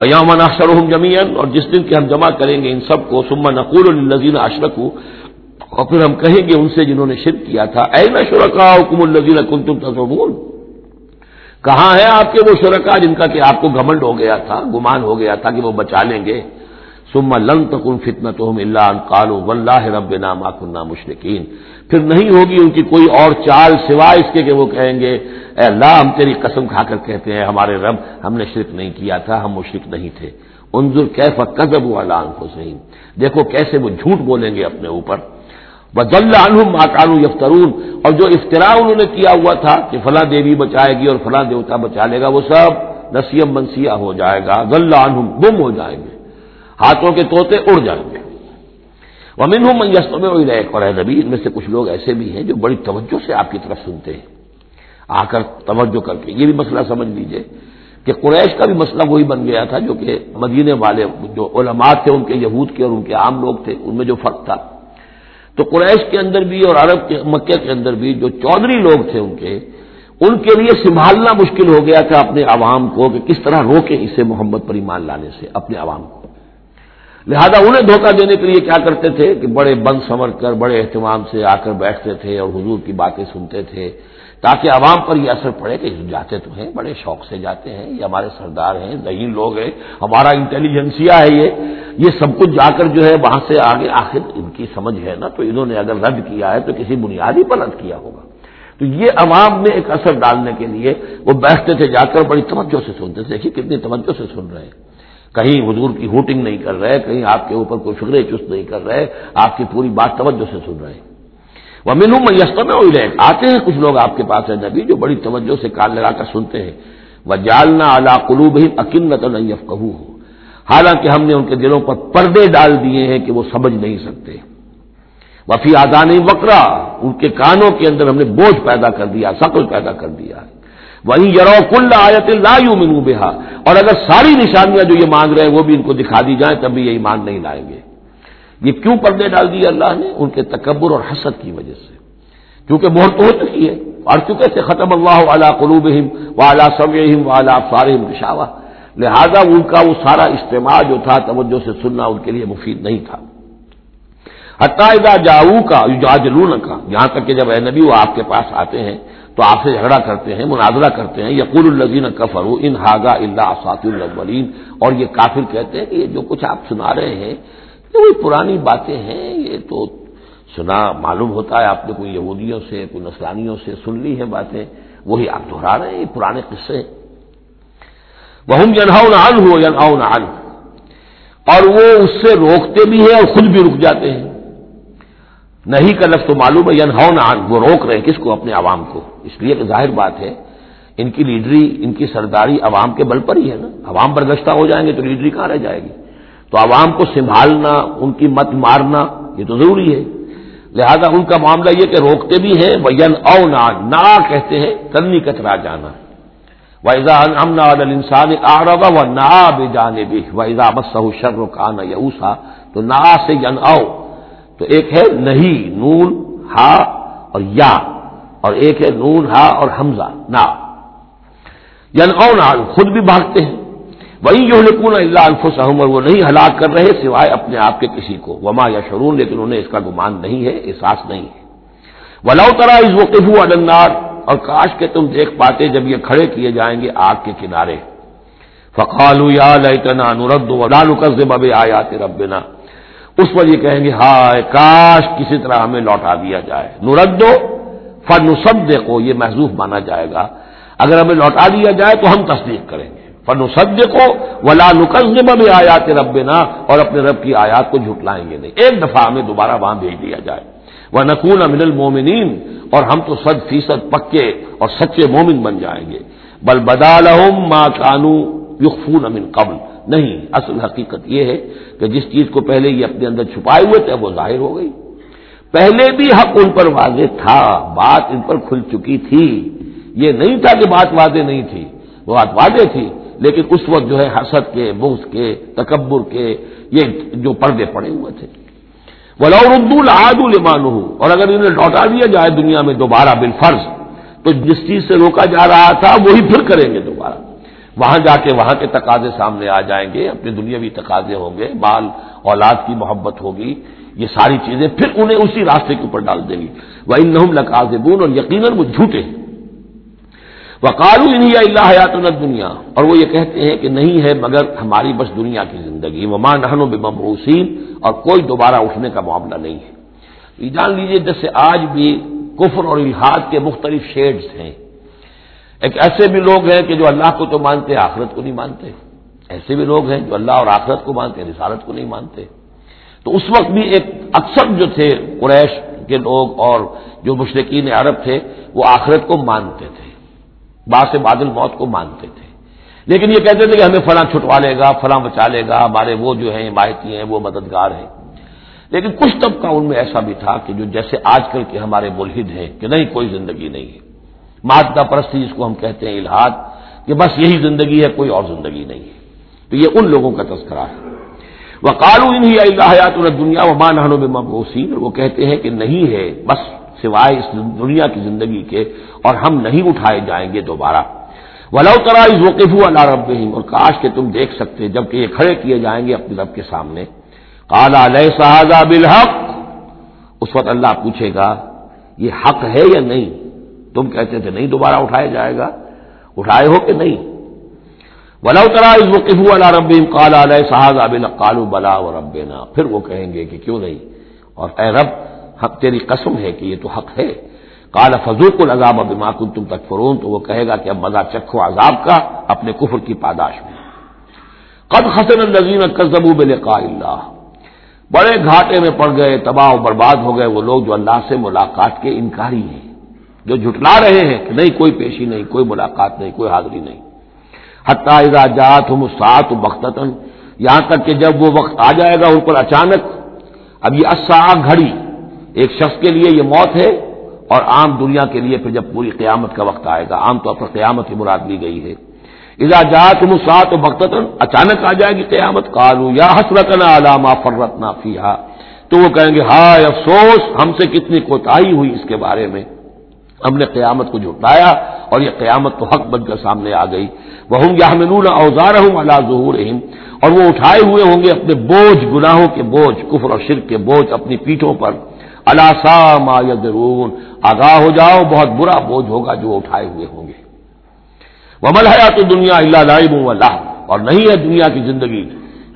یامن اخشرحم جمین اور جس دن کے ہم جمع کریں گے ان سب کو سما نقول النزین اشرک اور پھر ہم کہیں گے ان سے جنہوں نے شرک کیا تھا اے نہ شرکا حکم النزین کن تم تصور کہاں ہے آپ کے وہ شرکا جن کا کہ آپ کو گھمنڈ ہو گیا تھا، گمان ہو گیا تھا کہ وہ بچا لیں گے؟ سما لن تکن فتنا تو اللہ کالو و اللہ رب نام کنہ مشرقین پھر نہیں ہوگی ان کی کوئی اور چال سوائے اس کے کہ وہ کہیں گے، اے اللہ ہم تیری قسم کھا کر کہتے ہیں، ہمارے رب ہم نے شرک نہیں کیا تھا، ہم مشرق نہیں تھے۔ انظر کیف کزب والا حسین دیکھو کیسے وہ جھوٹ بولیں گے اپنے اوپر۔ بدل عنہم ماکانو یفترون اور جو افطرا انہوں نے کیا ہوا تھا کہ فلاں دیوی بچائے گی اور فلاں دیوتا بچا لے گا، وہ سب نسیم منسیہ ہو جائے گا۔ غلّہ عنہم گم ہو جائیں گے۔ ہاتھوں کے طوطے اڑ جائیں گے۔ ومن ہوں منجست میں وہی رہے اور نبی، ان میں سے کچھ لوگ ایسے بھی ہیں جو بڑی توجہ سے آپ کی طرف سنتے ہیں۔ آ کر توجہ کر کے، یہ بھی مسئلہ سمجھ لیجیے کہ قریش کا بھی مسئلہ وہی بن گیا تھا جو کہ مدینے والے جو علماء تھے، ان کے یہود کے اور ان کے عام لوگ تھے، ان میں جو فرق تھا۔ تو قریش کے اندر بھی اور عرب کے، مکہ کے اندر بھی جو چودھری لوگ تھے ان کے ان کے لیے سنبھالنا مشکل ہو گیا تھا اپنے عوام کو کہ کس طرح روکے اسے محمد پر ایمان لانے سے، اپنے عوام کو۔ لہذا انہیں دھوکہ دینے کے لیے کیا کرتے تھے کہ بڑے بند سمر کر، بڑے اہتمام سے آ کر بیٹھتے تھے اور حضور کی باتیں سنتے تھے تاکہ عوام پر یہ اثر پڑے کہ جاتے تو ہیں، بڑے شوق سے جاتے ہیں، یہ ہمارے سردار ہیں ذہین لوگ ہیں، ہمارا انٹیلیجنسیا ہے یہ۔ یہ سب کچھ جا کر جو ہے وہاں سے آگے، آخر ان کی سمجھ ہے نا، تو انہوں نے اگر رد کیا ہے تو کسی بنیادی پر رد کیا ہوگا۔ تو یہ عوام میں ایک اثر ڈالنے کے لیے وہ بیٹھتے تھے، جا کر بڑی توجہ سے سنتے تھے، دیکھیے کتنی توجہ سے سن رہے ہیں۔ کہیں حضور کی ہوٹنگ نہیں کر رہے، کہیں آپ کے اوپر کوئی فکر چست نہیں کر رہے، آپ کی پوری بات توجہ سے سن رہے ہیں۔ وہ مینو میں میں آتے ہیں کچھ لوگ آپ کے پاس ہے نبی جو بڑی توجہ سے کان لگا کر سنتے ہیں۔ وہ جالنا اعلیٰ قلوب ہی اکنت نیف ہو حالانکہ ہم نے ان کے دلوں پر پردے ڈال دیے ہیں کہ وہ سمجھ نہیں سکتے۔ وفی آزان وکرا ان کے کانوں کے اندر ہم نے بوجھ پیدا کر دیا سقل پیدا کر دیا۔ وہی یرو کل آیت لا منو بےحا اور اگر ساری نشانیاں جو یہ مانگ رہے ہیں وہ بھی ان کو دکھا دی جائیں، تب بھی یہ ایمان نہیں لائیں گے۔ یہ کیوں پردے ڈال دیے اللہ نے؟ ان کے تکبر اور حسد کی وجہ سے۔ کیونکہ مہر تو ہو چکی ہے۔ اور چکے تھے ختم اللہ والا قلوب والا سب والا فارم پشاوا لہذا ان کا وہ سارا اجتماع جو تھا، توجہ سے سننا ان کے لیے مفید نہیں تھا۔ حتائدہ جاؤ کا جاجلون کا یہاں تک کہ جب اے نبی وہ آپ کے پاس آتے ہیں تو آپ سے جھگڑا کرتے ہیں مناظرہ کرتے ہیں، یقول الزین کفر ان ہاگا اللہ اسات الاولین، اور یہ کافر کہتے ہیں کہ یہ جو کچھ آپ سنا رہے ہیں، یہ وہی پرانی باتیں ہیں، یہ تو سنا معلوم ہوتا ہے، آپ نے کوئی یہودیوں سے، کوئی نسلانیوں سے سن لی ہیں باتیں، وہی آپ دہرا رہے ہیں، یہ پرانے قصے وہ جناؤ نہ ہو جناؤ نہ اور وہ اس سے روکتے بھی ہیں اور خود بھی رک جاتے ہیں۔ نہیں کا لفظ تو معلوم ہے ین نان وہ روک رہے ہیں کس کو؟ اپنے عوام کو۔ اس لیے کہ ظاہر بات ہے، ان کی لیڈری، ان کی سرداری عوام کے بل پر ہی ہے نا۔ عوام برگشتہ ہو جائیں گے تو لیڈری کہاں رہ جائے گی؟ تو عوام کو سنبھالنا، ان کی مت مارنا، یہ تو ضروری ہے۔ لہذا ان کا معاملہ یہ کہ روکتے بھی ہیں وہ ین او نا کہتے ہیں کرنی کچرا جانا۔ ویزا امنا انسان آ رہا وہ نا بے جانے بھی ویزا بس شر کا یوسا تو نا سے ین او تو ایک ہے نہیں نون، ہا اور یا، اور ایک ہے نون، ہا اور حمزہ، نا۔ یعنی اور خود بھی بھاگتے ہیں۔ وہی جو لکون اللہ الفس اور وہ نہیں ہلاک کر رہے سوائے اپنے آپ کے کسی کو۔ وما یا شرون لیکن انہیں اس کا گمان نہیں ہے، احساس نہیں ہے۔ ولاؤ ترا اس وقف النار، اور کاش کے تم دیکھ پاتے جب یہ کھڑے کیے جائیں گے آگ کے کنارے۔ فقالو یا لنا نرد ولا نقص بب آیات ربنا۔ اس پر یہ کہیں گے، ہائے کاش کسی طرح ہمیں لوٹا دیا جائے۔ نردو فن سب کو یہ محضوف مانا جائے گا۔ اگر ہمیں لوٹا دیا جائے تو ہم تصدیق کریں گے۔ فن سب کو ولا نقزم میں آیات رب نا اور اپنے رب کی آیات کو جھٹلائیں گے نہیں۔ ایک دفعہ ہمیں دوبارہ وہاں بھیج دیا جائے۔ وہ نقون امن المومنین اور ہم تو صد فیصد پکے اور سچے مومن بن جائیں گے۔ بل بدالحم ماں کانو یقفون امن قبل۔ نہیں، اصل حقیقت یہ ہے کہ جس چیز کو پہلے یہ اپنے اندر چھپائے ہوئے تھے، وہ ظاہر ہو گئی۔ پہلے بھی حق ان پر واضح تھا، بات ان پر کھل چکی تھی۔ یہ نہیں تھا کہ بات واضح نہیں تھی، وہ بات واضح تھی، لیکن اس وقت جو ہے حسد کے، بغض کے، تکبر کے، یہ جو پردے پڑے ہوئے تھے۔ وہ اردو لاد المان اور اگر انہیں لوٹا دیا جائے دنیا میں دوبارہ بالفرض، تو جس چیز سے روکا جا رہا تھا، وہی پھر کریں گے دوبارہ۔ وہاں جا کے وہاں کے تقاضے سامنے آ جائیں گے، اپنے دنیاوی تقاضے ہوں گے، مال، اولاد کی محبت ہوگی، یہ ساری چیزیں پھر انہیں اسی راستے کے اوپر ڈال دیں گی۔ وہ ان لکازبون اور یقیناً وہ جھوٹے ہیں۔ وقالو انہیں اللہ حیات دنیا اور وہ یہ کہتے ہیں کہ نہیں ہے، مگر ہماری بس دنیا کی زندگی۔ وما نہن و بمبروسین اور کوئی دوبارہ اٹھنے کا معاملہ نہیں ہے۔ یہ جان لیجیے جیسے آج بھی کفر اور الحاد کے مختلف شیڈز ہیں۔ ایک ایسے بھی لوگ ہیں کہ جو اللہ کو تو مانتے، آخرت کو نہیں مانتے۔ ایسے بھی لوگ ہیں جو اللہ اور آخرت کو مانتے، رسالت کو نہیں مانتے۔ تو اس وقت بھی ایک اکثر جو تھے قریش کے لوگ اور جو مشرقین عرب تھے، وہ آخرت کو مانتے تھے۔ باس بادل موت کو مانتے تھے۔ لیکن یہ کہتے تھے کہ ہمیں فلاں چھٹوا لے گا، فلاں بچا لے گا، ہمارے وہ جو ہیں، حمایتی ہیں، وہ مددگار ہیں۔ لیکن کچھ طبقہ ان میں ایسا بھی تھا کہ جو جیسے آج کل کے ہمارے ملحد ہیں، کہ نہیں، کوئی زندگی نہیں ہے۔ مادہ پرستی جس کو ہم کہتے ہیں الحاد کہ بس یہی زندگی ہے، کوئی اور زندگی نہیں ہے۔ تو یہ ان لوگوں کا تذکرہ ہے۔ وہ کالو انہیں اللہ دنیا و ماں نہنوں میں مبوسین وہ کہتے ہیں کہ نہیں ہے، بس سوائے اس دنیا کی زندگی کے، اور ہم نہیں اٹھائے جائیں گے دوبارہ۔ ولو کرا اس وقف اللہ رب اور کاش کہ تم دیکھ سکتے جبکہ یہ کھڑے کیے جائیں گے اپنے رب کے سامنے۔ کالا علیہ صحاظہ بالحق؟ اس وقت اللہ پوچھے گا، یہ حق ہے یا نہیں؟ تم کہتے تھے نہیں دوبارہ اٹھایا جائے گا؟ اٹھائے ہو کہ نہیں؟ ولو کرا اس وقف اللہ رب کالا علیہ صحاظہ بل کالو بلا و ربنا پھر وہ کہیں گے کہ کیوں نہیں؟ اور اے رب، حق تیری قسم ہے کہ یہ تو حق ہے۔ کالا فضوق العذاب اب کن تم تک فرون تو وہ کہے گا کہ اب مزہ چکھو عذاب کا اپنے کفر کی پاداش میں۔ قد حسن النظیم کزبو بل اللہ بڑے گھاٹے میں پڑ گئے، تباہ و برباد ہو گئے وہ لوگ جو اللہ سے ملاقات کے انکاری ہیں۔ جو جھٹلا رہے ہیں کہ نہیں، کوئی پیشی نہیں، کوئی ملاقات نہیں، کوئی حاضری نہیں۔ حتیٰ جات ہم سات بختن یہاں تک کہ جب وہ وقت آ جائے گا ان پر اچانک، اب یہ اصا گھڑی۔ ایک شخص کے لیے یہ موت ہے اور عام دنیا کے لیے پھر جب پوری قیامت کا وقت آئے گا، عام طور پر قیامت ہی مراد لی گئی ہے۔ اذا جات مسات و بختن اچانک آ جائے گی قیامت کالو یا حسرتنا علامہ فرتنا فیحا تو وہ کہیں گے، ہائے افسوس، ہم سے کتنی کوتاہی ہوئی اس کے بارے میں۔ ہم نے قیامت کو جھٹلایا اور یہ قیامت تو حق بن کر سامنے آ گئی۔ وہ ہوں یا ہمیں اوزار ہوں اللہ ظہور اور وہ اٹھائے ہوئے ہوں گے اپنے بوجھ، گناہوں کے بوجھ، کفر اور شرک کے بوجھ اپنی پیٹھوں پر۔ الاسا ما یدرون آگاہ ہو جاؤ، بہت برا بوجھ ہوگا جو اٹھائے ہوئے ہوں گے۔ وہ ملحیا تو دنیا اللہ لائب اللہ اور نہیں ہے دنیا کی زندگی،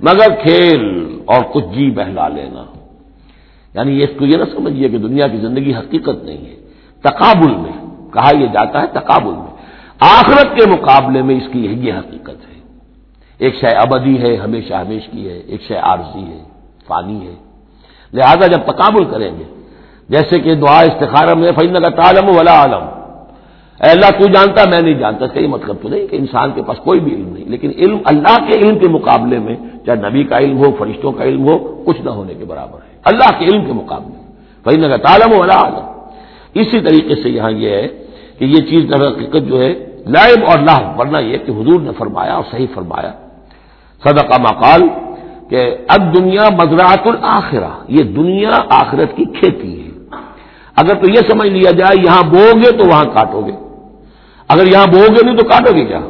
مگر کھیل اور کچھ جی بہلا لینا۔ یعنی اس کو یہ نہ سمجھیے کہ دنیا کی زندگی حقیقت نہیں ہے۔ تقابل میں، کہا یہ جاتا ہے تقابل میں۔ آخرت کے مقابلے میں اس کی یہ حقیقت ہے۔ ایک شے ابدی ہے، ہمیشہ ہمیش کی ہے، ایک شے عارضی ہے، فانی ہے۔ لہذا جب تقابل کریں گے، جیسے کہ دعا استخارہ میں فن کا تعلم ولا عالم اے اللہ، تو جانتا میں نہیں جانتا، صحیح مطلب تو نہیں کہ انسان کے پاس کوئی بھی علم نہیں۔ لیکن علم، اللہ کے علم کے مقابلے میں، چاہے نبی کا علم ہو، فرشتوں کا علم ہو، کچھ نہ ہونے کے برابر ہے۔ اللہ کے علم کے مقابلے فن کا تعلم ولا عالم اسی طریقے سے یہاں یہ ہے کہ یہ چیز در حقیقت جو ہے لائب اور لاہ ورنہ یہ کہ حضور نے فرمایا اور صحیح فرمایا۔ صدقہ مقال کہ اب دنیا مزرعت الآخرہ یہ دنیا آخرت کی کھیتی ہے۔ اگر تو یہ سمجھ لیا جائے یہاں بو گے تو وہاں کاٹو گے۔ اگر یہاں بو گے نہیں تو کاٹو گے کیا؟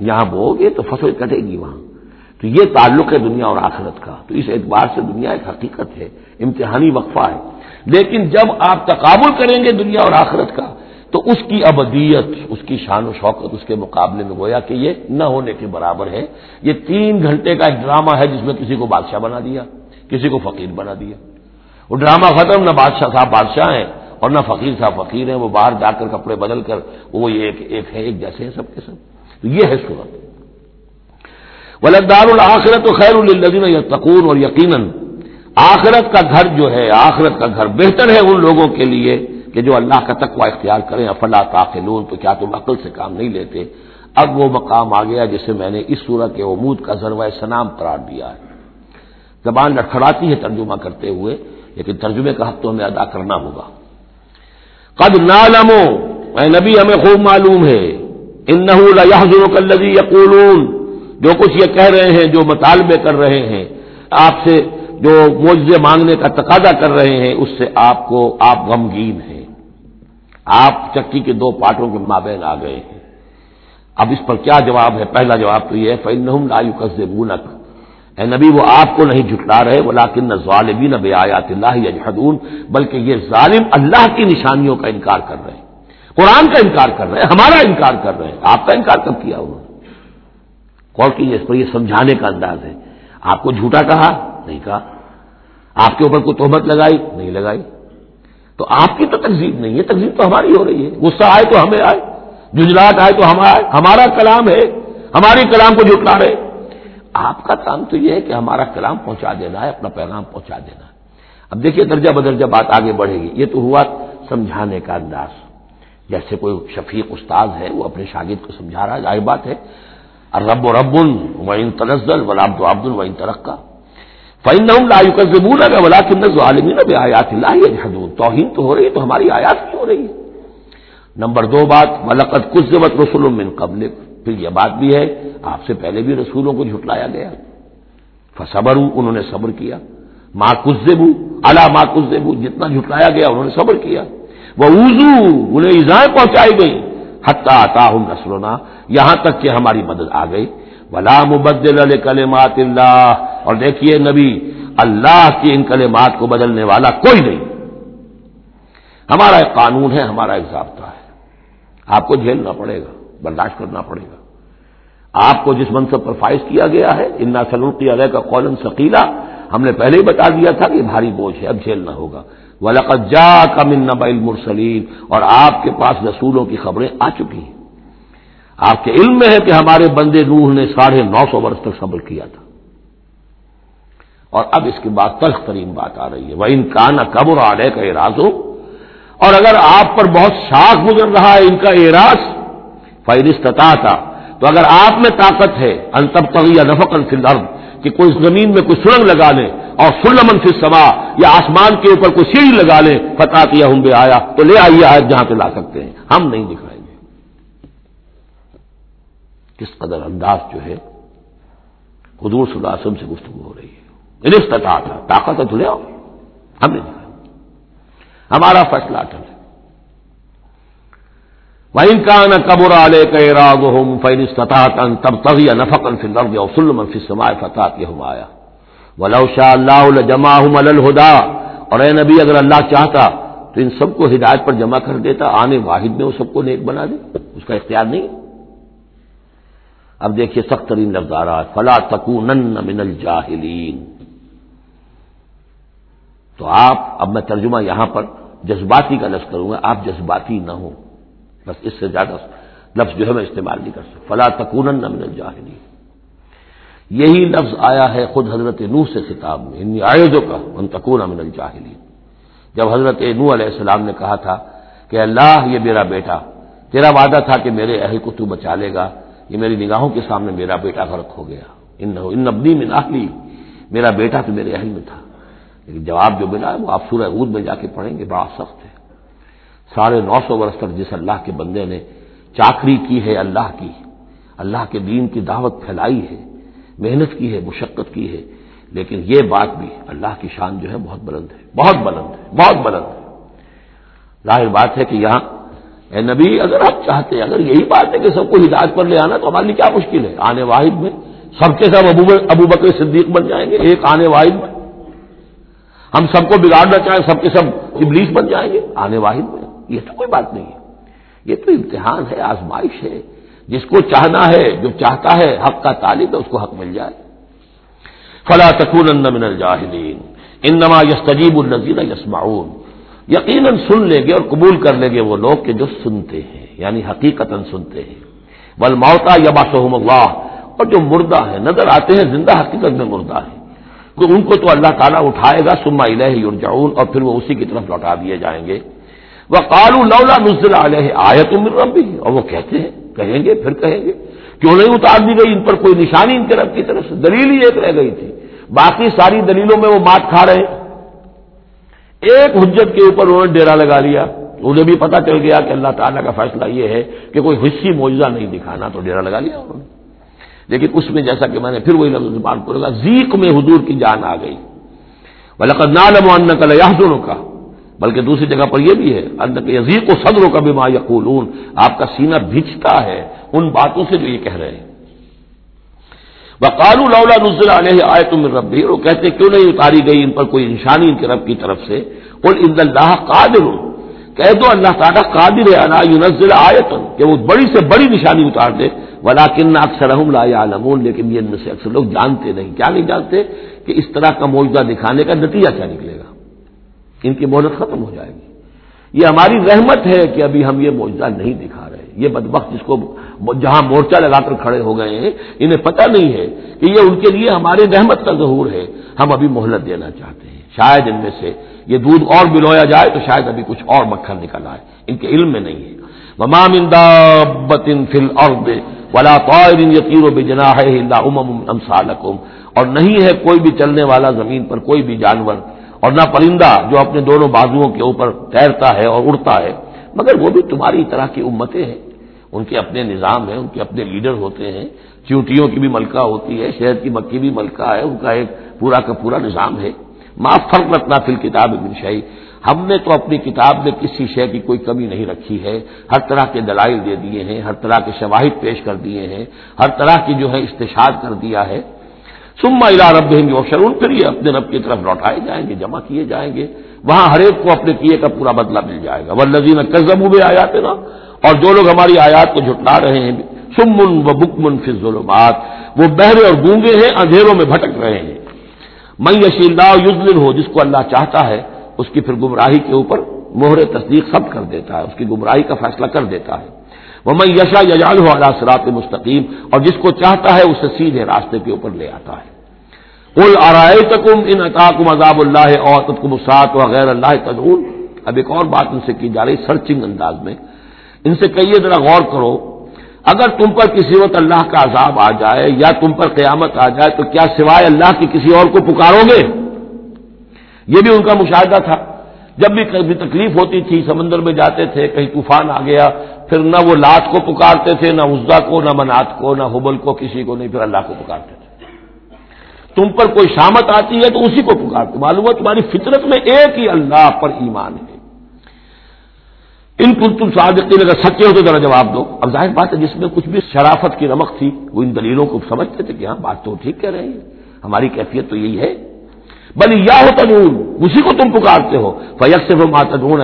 یہاں بو گے تو فصل کٹے گی وہاں۔ تو یہ تعلق ہے دنیا اور آخرت کا۔ تو اس اعتبار سے دنیا ایک حقیقت ہے، امتحانی وقفہ ہے۔ لیکن جب آپ تقابل کریں گے دنیا اور آخرت کا، تو اس کی ابدیت، اس کی شان و شوقت اس کے مقابلے میں گویا کہ یہ نہ ہونے کے برابر ہے۔ یہ تین گھنٹے کا ایک ڈرامہ ہے جس میں کسی کو بادشاہ بنا دیا، کسی کو فقیر بنا دیا۔ وہ ڈرامہ ختم، نہ بادشاہ صاحب بادشاہ ہیں اور نہ فقیر صاحب فقیر ہیں، وہ باہر جا کر کپڑے بدل کر، وہ ایک ایک ہے، ایک جیسے ہیں سب کے سب۔ تو یہ ہے صورت۔ ولدار الآخرت خیر الدین تقون اور یقیناً آخرت کا گھر جو ہے، آخرت کا گھر بہتر ہے ان لوگوں کے لیے کہ جو اللہ کا تقوی اختیار کریں، افلا تاخلون تو کیا تم عقل سے کام نہیں لیتے؟ اب وہ مقام آ گیا جسے میں نے اس صورت کے عمود کا ذروۂ سنام قرار دیا ہے۔ زبان لڑکھڑاتی ہے ترجمہ کرتے ہوئے، لیکن ترجمے کا حق تو ہمیں ادا کرنا ہوگا۔ قد نالمو اے نبی، ہمیں خوب معلوم ہے ان کلزی یقولون۔ جو کچھ یہ کہہ رہے ہیں، جو مطالبے کر رہے ہیں، آپ سے جو معجزے مانگنے کا تقاضا کر رہے ہیں، اس سے آپ کو، آپ غمگین ہیں۔ آپ چکی کے دو پاٹوں کے مابین آ گئے ہیں۔ اب اس پر کیا جواب ہے؟ پہلا جواب تو یہ ہے فن لایو قزبونک اے نبی، وہ آپ کو نہیں جھٹلا رہے وہ لاکن ظالمین بے آیات اللہ یجحدون بلکہ یہ ظالم اللہ کی نشانیوں کا انکار کر رہے ہیں۔ قرآن کا انکار کر رہے ہیں، ہمارا انکار کر رہے ہیں۔ آپ کا انکار کب کیا انہوں نے؟ غور کیجیے اس پر یہ سمجھانے کا انداز ہے۔ آپ کو جھوٹا کہا نہیں کہا۔ آپ کے اوپر کوئی تہمت لگائی؟ نہیں لگائی۔ تو آپ کی تو تقزیب نہیں ہے تقزیب تو ہماری ہو رہی ہے۔ غصہ آئے تو ہمیں آئے ججلاٹ آئے تو ہم آئے۔ ہمارا کلام ہے، ہماری کلام کو جھٹلا رہے۔ آپ کا کام تو یہ ہے کہ ہمارا کلام پہنچا دینا ہے، اپنا پیغام پہنچا دینا ہے۔ اب دیکھیے، درجہ بدرجہ بات آگے بڑھے گی۔ یہ تو ہوا سمجھانے کا انداز۔ جیسے کوئی شفیق استاد ہے، وہ اپنے شاگرد کو سمجھا رہا ہے، ظاہر بات ہے۔ رب و رب ان تنزل ولاب و عبد الوین ترقہ فائن لا ولا عالمین آیات اللہ توہین تو ہو رہی ہے، تو ہماری آیات کی ہو رہی ہے۔ نمبر دو بات ملکت کچھ رسول من قبل پھر یہ بات بھی ہے، آپ سے پہلے بھی رسولوں کو جھٹلایا گیا۔ صبر ہوں انہوں نے صبر کیا۔ ماں کزبو اللہ ماں کزبو جتنا جھٹلایا گیا، انہوں نے صبر کیا۔ وہ اوزو انہیں ایزائیں پہنچائی گئی حتہ آتا ہوں نسلونا یہاں تک کہ ہماری مدد آ گئی۔ ولا مبدل کلمات اللہ اور دیکھیے نبی، اللہ کی ان کلمات کو بدلنے والا کوئی نہیں۔ ہمارا ایک قانون ہے، ہمارا ایک ضابطہ ہے۔ آپ کو جھیلنا پڑے گا، برداشت کرنا پڑے گا۔ آپ کو جس منصب پر فائز کیا گیا ہے، انا سلوکی علیہ کا قولن ثقیلا ہم نے پہلے ہی بتا دیا تھا کہ بھاری بوجھ ہے، اب جھیلنا ہوگا۔ ولقت جا کا من نبل اور آپ کے پاس رسولوں کی خبریں آ چکی ہیں۔ آپ کے علم میں ہے کہ ہمارے بندے نوح نے ساڑھے نو سو برس تک صبر کیا تھا۔ اور اب اس کے بعد تلخ ترین بات آ رہی ہے۔ وہ ان کا نہ قبر آ رہے کا اعراض ہو اور اگر آپ پر بہت شاخ گزر رہا ہے ان کا اعراض فہرستتا تھا تو اگر آپ میں طاقت ہے انتب تغ یا نفق الفرد کہ کوئی زمین میں کوئی سرنگ لگا لے اور سلمن فی سما یا آسمان کے اوپر کوئی سیڑھی لگا لے فتح کیا ہوں بے آیا تو لے آئیے آئے جہاں پہ لا سکتے ہیں۔ ہم نہیں دکھائیں گے۔ کس قدر انداز جو ہے، حضور صلی اللہ علیہ وسلم سے گفتگو ہو رہی ہے۔ رشتہ تھا، طاقت ہے تو آؤ ہم نہیں دکھائیں ہمارا فیصلہ اٹل ہے وَإِن كَانَ كَبُرَ عَلَيْكَ إِرَادُهُمْ فَإِنِ اسْتَطَعْتَ أَن تَبْتَغِيَ نَفَقًا فِي الْأَرْضِ أَوْ سُلَّمًا فِي السَّمَاءِ فَتَأْتِيَهُمْ آيَةٌ۔ وَلَوْ شَاءَ اللَّهُ لَجَمَعَهُمْ عَلَى الْهُدَى اور اے نبی، اگر اللہ چاہتا تو ان سب کو ہدایت پر جمع کر دیتا۔ آنے واحد میں وہ سب کو نیک بنا دے۔ اس کا اختیار نہیں۔ اب دیکھیے سخت ترین لفظ آ رہا ہے۔ فلا تکونن من الجاہلین تو آپ، اب میں ترجمہ یہاں پر جذباتی کا لفظ کروں گا، آپ جذباتی نہ ہوں۔ بس اس سے زیادہ لفظ جو ہے میں استعمال نہیں کر سکتا۔ فلا تکون من الجاہلی یہی لفظ آیا ہے خود حضرت نو سے خطاب میں۔ ان آیوجوں کا ان تکون من الجاہلی جب حضرت نو علیہ السلام نے کہا تھا کہ اللہ، یہ میرا بیٹا، تیرا وعدہ تھا کہ میرے اہل کو تو بچا لے گا، یہ میری نگاہوں کے سامنے میرا بیٹا غرق ہو گیا۔ ان ابنی میں ناہلی میرا بیٹا تو میرے اہل میں تھا۔ لیکن جواب جو ملا ہے وہ آپ سورہ عود میں جا کے پڑھیں گے، بڑا سخت ہے۔ ساڑھے نو سو برس تک جس اللہ کے بندے نے چاکری کی ہے اللہ کی، اللہ کے دین کی دعوت پھیلائی ہے، محنت کی ہے، مشقت کی ہے، لیکن یہ بات بھی اللہ کی شان جو ہے بہت بلند ہے، بہت بلند ہے، بہت بلند ہے۔ ظاہر بات ہے کہ یہاں، اے نبی، اگر آپ چاہتے ہیں اگر یہی بات ہے کہ سب کو ہدایت پر لے آنا تو ہمارے لیے کیا مشکل ہے؟ آنے واحد میں سب کے سب ابو بکر صدیق بن جائیں گے، ایک آنے واحد میں۔ ہم سب کو بگاڑنا چاہیں، سب کے سب ابلیس بن جائیں گے۔ آنے واحد میں یہ تو کوئی بات نہیں ہے۔ یہ تو امتحان ہے، آزمائش ہے۔ جس کو چاہنا ہے، جو چاہتا ہے، حق کا طالب ہے، اس کو حق مل جائے۔ فلا تکون من الجاہلین۔ انما یستجیب النزیر یسمعون۔ یقیناً سن لیں گے اور قبول کر لیں گے وہ لوگ کہ جو سنتے ہیں یعنی حقیقت سنتے ہیں۔ بل موتا یبا سہم اللہ۔ اور جو مردہ ہے، نظر آتے ہیں، زندہ حقیقت میں مردہ ہے۔ ان کو تو اللہ تعالیٰ اٹھائے گا سما الہ یرجعون، اور پھر وہ اسی کی طرف لوٹا دیے جائیں گے۔ وہ کالو لولا نزل علیہ آیت عمر ربی، اور وہ کہتے ہیں، کہیں گے، پھر کہیں گے۔ کیوں نہیں اتار دی گئی؟ ان پر کوئی نشانی ان کے رب کی طرف سے؟ دلیل ہی ایک رہ گئی تھی۔ باقی ساری دلیلوں میں وہ مات کھا رہے ہیں۔ ایک حجت کے اوپر انہوں نے ڈیرا لگا لیا۔ انہیں بھی پتا چل گیا کہ اللہ تعالیٰ کا فیصلہ یہ ہے کہ کوئی حصی موجودہ نہیں دکھانا، تو ڈیرا لگا لیا انہوں نے۔ لیکن اس میں جیسا کہ میں نے پھر وہی لفظ زبان کو لگا زیق میں حضور کی جان آ گئی۔ وہ لقد نالم کا بلکہ دوسری جگہ پر یہ بھی ہے یزیق و صدر کا بھی ما یقولون آپ کا سینہ بھجتا ہے ان باتوں سے جو یہ کہہ رہے ہیں۔ وقالو لولا نزل علیہ آئے تم ربی وہ کہتے، کیوں نہیں اتاری گئی ان پر کوئی نشانی ان کے رب کی طرف سے؟ اور ان اللہ قادر۔ کہہ دو، اللہ تعالیٰ قادر ہے اللہ نزل آئے کہ وہ بڑی سے بڑی نشانی اتار دے۔ ولا کن اکثر لا عالمون لیکن یہ ان میں سے اکثر لوگ جانتے نہیں۔ کیا نہیں جانتے؟ کہ اس طرح کا معاوضہ دکھانے کا نتیجہ کیا نکلے گا؟ ان کی مہلت ختم ہو جائے گی۔ یہ ہماری رحمت ہے کہ ابھی ہم یہ معاوضہ نہیں دکھا رہے۔ یہ بدبخت جس کو جہاں مورچہ لگا کر کھڑے ہو گئے ہیں، انہیں پتہ نہیں ہے کہ یہ ان کے لیے ہماری رحمت کا ظہور ہے۔ ہم ابھی مہلت دینا چاہتے ہیں۔ شاید ان میں سے یہ دودھ اور بلویا جائے تو شاید ابھی کچھ اور مکھن نکل آئے۔ ان کے علم میں نہیں ہے۔ ممام فل اور ولا یقین و بجنا ہے اور نہیں ہے کوئی بھی چلنے والا زمین پر کوئی بھی جانور، اور نہ پرندہ جو اپنے دونوں بازوؤں کے اوپر تیرتا ہے اور اڑتا ہے، مگر وہ بھی تمہاری طرح کی امتیں ہیں۔ ان کے اپنے نظام ہیں، ان کے اپنے لیڈر ہوتے ہیں چیوٹیوں کی بھی ملکہ ہوتی ہے، شہد کی مکھی بھی ملکہ ہے، ان کا ایک پورا کا پورا نظام ہے۔ معاف فرق رکھنا فل کتاب ابن شاہی ہم نے تو اپنی کتاب میں کسی شے کی کوئی کمی نہیں رکھی ہے، ہر طرح کے دلائل دے دیے ہیں، ہر طرح کے شواہد پیش کر دیے ہیں، ہر طرح کی جو ہے استشاد کر دیا ہے۔ سما الا رب دیں گے شرون پھر یہ اپنے رب کی طرف لوٹائے جائیں گے، جمع کیے جائیں گے۔ وہاں ہر ایک کو اپنے کیے کا پورا بدلہ مل جائے گا۔ وہ لذین کزم بھی آیات نا اور جو لوگ ہماری آیات کو جھٹلا رہے ہیں سمن و بکمن فی ظلمات وہ بہرے اور گونگے ہیں، اندھیروں میں بھٹک رہے ہیں۔ میں یشی اللہ ہو جس کو اللہ چاہتا ہے اس کی پھر گمراہی کے اوپر مہر تصدیق سب کر دیتا ہے، اس کی گمراہی کا فیصلہ کر دیتا ہے۔ وہ میں یشا یجال ہو اللہ سرات مستقیم، اور جس کو چاہتا ہے اسے سیدھے راستے کے اوپر لے آتا ہے۔ کل آرائے تکم ان اطاقم عذاب اللہ اور تم اسات وغیر اللہ تدون اب ایک اور بات ان سے کی جا رہی سرچنگ انداز میں۔ ان سے کہیے ذرا غور کرو، اگر تم پر کسی وقت اللہ کا عذاب آ جائے یا تم پر قیامت آ جائے، تو کیا سوائے اللہ کی کسی اور کو پکارو گے؟ یہ بھی ان کا مشاہدہ تھا۔ جب بھی کبھی تکلیف ہوتی تھی، سمندر میں جاتے تھے، کہیں طوفان آ گیا، پھر نہ وہ لات کو پکارتے تھے، نہ عزا کو، نہ منات کو، نہ حبل کو، کسی کو نہیں، پھر اللہ کو پکارتے تھے۔ تم پر کوئی شامت آتی ہے تو اسی کو پکارتے۔ معلوم ہے تمہاری فطرت میں ایک ہی اللہ پر ایمان ہے۔ ان کو تم صادقین، اگر سچے ہو تو ذرا جواب دو۔ اب ظاہر بات ہے، جس میں کچھ بھی شرافت کی رمق تھی، وہ ان دلیلوں کو سمجھتے تھے کہ ہاں بات تو ٹھیک کہہ رہے ہیں۔ ہماری کیفیت تو یہی ہے۔ بلی یا ہو تنون اسی کو تم پکارتے ہو۔ فیق سے وہ ماتون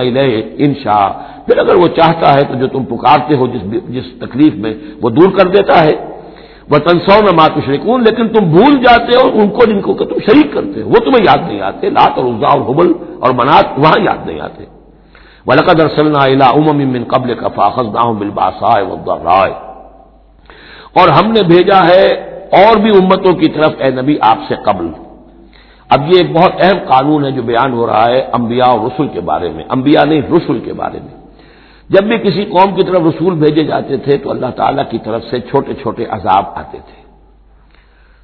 ان شاء پھر اگر وہ چاہتا ہے تو جو تم پکارتے ہو، جس جس تکلیف میں وہ دور کر دیتا ہے۔ وہ تنسو میں مات شریکون لیکن تم بھول جاتے ہو ان کو جن کو کہ تم شریک کرتے ہو۔ وہ تمہیں یاد نہیں آتے۔ لات اور عزا اور حبل اور منات وہاں یاد نہیں آتے۔ ولقد ارسلنا الى امم من قبل کا فاخذناهم بالباساء والضراء۔ اور ہم نے بھیجا ہے اور بھی امتوں کی طرف، اے نبی، آپ سے قبل۔ اب یہ ایک بہت اہم قانون ہے جو بیان ہو رہا ہے انبیاء اور رسول کے بارے میں، انبیاء نہیں، رسول کے بارے میں۔ جب بھی کسی قوم کی طرف رسول بھیجے جاتے تھے تو اللہ تعالیٰ کی طرف سے چھوٹے چھوٹے عذاب آتے تھے۔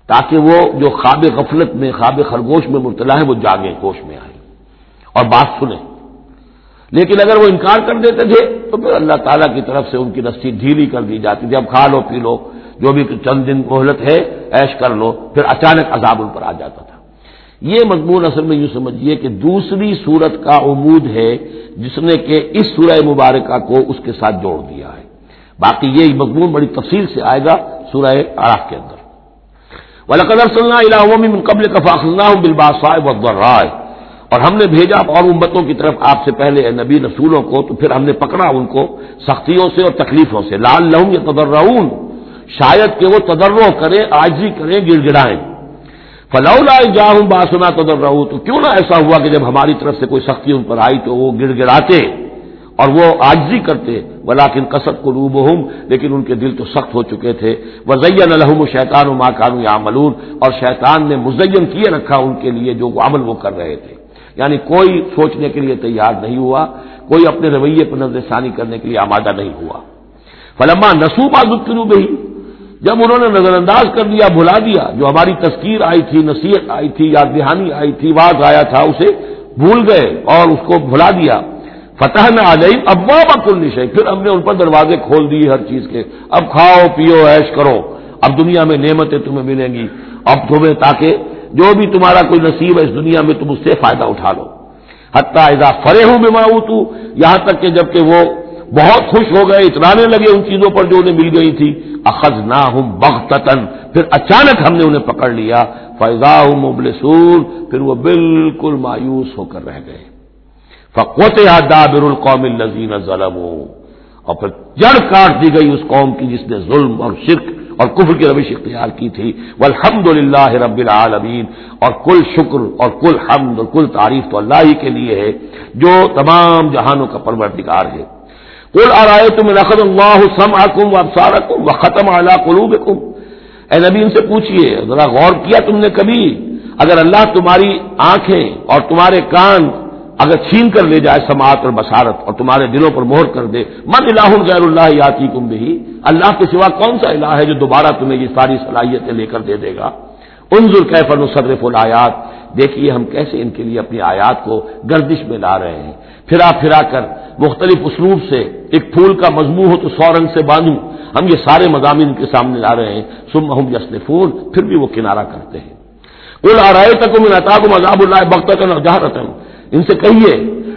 تاکہ وہ جو خواب غفلت میں، خواب خرگوش میں مبتلا ہے، وہ جاگے گوش میں آئے۔ اور بات سنیں۔ لیکن اگر وہ انکار کر دیتے تھے تو پھر اللہ تعالیٰ کی طرف سے ان کی رسی ڈھیلی کر دی جاتی۔ تھی اب کھا لو، پی لو، جو بھی چند دن مہلت ہے ایش کر لو، پھر اچانک عذاب ان پر آ جاتا۔ تھا یہ مضمون اصل میں یوں سمجھیے کہ دوسری صورت کا عمود ہے جس نے کہ اس سورہ مبارکہ کو اس کے ساتھ جوڑ دیا ہے۔ باقی یہ مضمون بڑی تفصیل سے آئے گا سورہ آراف کے اندر۔ ولقدر صلی اللہ قبل کفاق اللہ رائے اور ہم نے بھیجا اور امتوں کی طرف آپ سے پہلے نبی رسولوں کو، تو پھر ہم نے پکڑا ان کو سختیوں سے اور تکلیفوں سے۔ لال لہوں یا تدرون شاید کہ وہ تدرو کریں آجی کریں، گڑ گڑائیں۔ فلاؤ لائے جا ہوں باسنا تدر رہو تو کیوں نہ ایسا ہوا کہ جب ہماری طرف سے کوئی سختی ان پر آئی تو وہ گڑ گڑاتے اور وہ آجزی کرتے ولاکن کسب کو روب ہوں لیکن ان کے دل تو سخت ہو چکے تھے۔ وزین الحم شیطان و ماں کانو یا ملون اور شیطان نے مزین کیے رکھا ان کے لیے جو عمل وہ کر رہے تھے۔ یعنی کوئی سوچنے کے لیے تیار نہیں ہوا، کوئی اپنے رویے پر نظر ثانی کرنے کے لیے آمادہ نہیں ہوا۔ فلما نسوبا دکھنو بہی جب انہوں نے نظر انداز کر دیا، بھلا دیا، جو ہماری تذکیر آئی تھی، نصیحت آئی تھی، یاد دہانی آئی تھی واض آیا تھا، اسے بھول گئے اور اس کو بھلا دیا۔ فتح میں آ جائی اب وہ بکل نشے پھر ہم نے ان پر دروازے کھول دیے ہر چیز کے۔ اب کھاؤ، پیو ایش کرو۔ اب دنیا میں نعمتیں تمہیں ملیں گی۔ اب تمہیں تاکہ جو بھی تمہارا کوئی نصیب ہے اس دنیا میں تم اس سے فائدہ اٹھا لو۔ حتیٰ اذا فرے ہوں بے یہاں تک کہ جبکہ وہ بہت خوش ہو گئے اترانے لگے ان چیزوں پر جو انہیں مل گئی تھی۔ اخذ نہ ہوں پھر اچانک ہم نے انہیں پکڑ لیا۔ فیضا ہوں مبلسول پھر وہ بالکل مایوس ہو کر رہ گئے۔ فقوت دابر القوم الزین ظلم اور پھر جڑ کاٹ دی گئی اس قوم کی جس نے ظلم اور شرک اور کفر کی روش اختیار کی تھی۔ الحمد للہ رب العالمین اور کل شکر اور کل حمد اور کل تعریف تو اللہ ہی کے لیے ہے، جو تمام جہانوں کا پروردگار ہے۔ کل آرائے تم رخت اللہ سم آکم و ابسارکم و ختم اعلیٰ قلوب اے نبی ان سے پوچھیے ذرا غور کیا تم نے کبھی؟ اگر اللہ تمہاری آنکھیں اور تمہارے کان اگر چھین کر لے جائے سماعت اور بشارت اور تمہارے دلوں پر مہر کر دے، من الہ غیر اللہ یاتی کم بھی اللہ کے سوا کون سا الہ ہے جو دوبارہ تمہیں یہ ساری صلاحیتیں لے کر دے دے گا؟ انظر کیف نصرف الآیات۔ دیکھیے ہم کیسے ان کے لیے اپنی آیات کو گردش میں لا رہے ہیں۔ پھرا پھرا کر مختلف اسلوب سے ایک پھول کا مضمون ہو تو سو رنگ سے باندھوں۔ ہم یہ سارے مضامین کے سامنے لا رہے ہیں۔ سم ہم یسن پھول پھر بھی وہ کنارہ کرتے ہیں۔ کل آ رہے تک میں نتا مذہب اللہ بخت جہرتن ان سے کہیے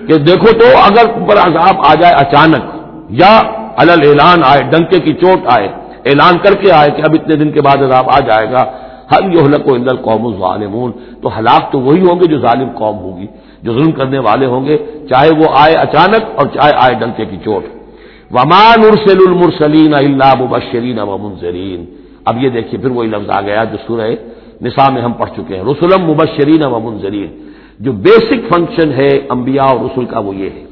کہ دیکھو تو اگر اوپر عذاب آ جائے اچانک یا الل اعلان آئے، ڈنکے کی چوٹ آئے، اعلان کر کے آئے کہ اب اتنے دن کے بعد عذاب آ جائے گا۔ ہر یہ حلق و قوم ظالمون تو ہلاک تو وہی ہوں گے جو ظالم قوم ہوگی، جو ظلم کرنے والے ہوں گے، چاہے وہ آئے اچانک اور چاہے آئے ڈنکے کی چوٹ ومان ارسل المرسلین اللہ مبشرین و منظرین اب یہ دیکھیے، پھر وہی لفظ آ گیا جو سورہ نساء میں ہم پڑھ چکے ہیں۔ رسولم مبشرین و منظرین جو بیسک فنکشن ہے انبیاء اور رسول کا وہ یہ ہے۔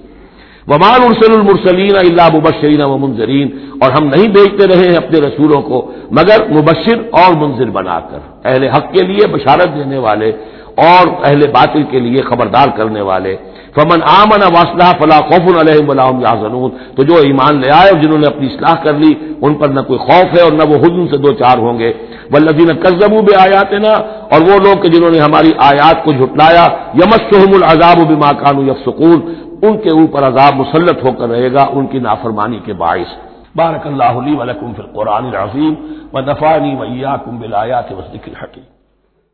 ومان ارسل المرسلین اللہ مبشرین و منظرین اور ہم نہیں بھیجتے رہے ہیں اپنے رسولوں کو، مگر مبشر اور منظر بنا کر، اہل حق کے لیے بشارت دینے والے اور اہل باطل کے لیے خبردار کرنے والے۔ فمن آمن واسلہ فلاح خوف الحم یا زنون تو جو ایمان لے آئے جنہوں نے اپنی اصلاح کر لی، ان پر نہ کوئی خوف ہے اور نہ وہ حجم سے دو چار ہوں گے۔ ولدین قزبو بے آیات نا اور وہ لوگ کہ جنہوں نے ہماری آیات کو جھٹلایا یمسم العذاب و بما کانو یفسقون۔ ان کے اوپر عذاب مسلط ہو کر رہے گا، ان کی نافرمانی کے باعث۔ بارک اللہ علی ولکم فی القرآن العظیم و دفاعنی ویاکم بالآیات و ذکر حکیم